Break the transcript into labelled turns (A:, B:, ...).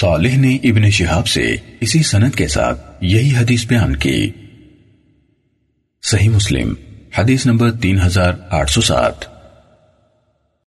A: صالح نے ابن شہاب سے اسی سند کے ساتھ یہی حدیث بیان کی۔ صحیح مسلم، حدیث نمبر تین ہزار آٹھ سو سات۔